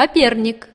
Коперник.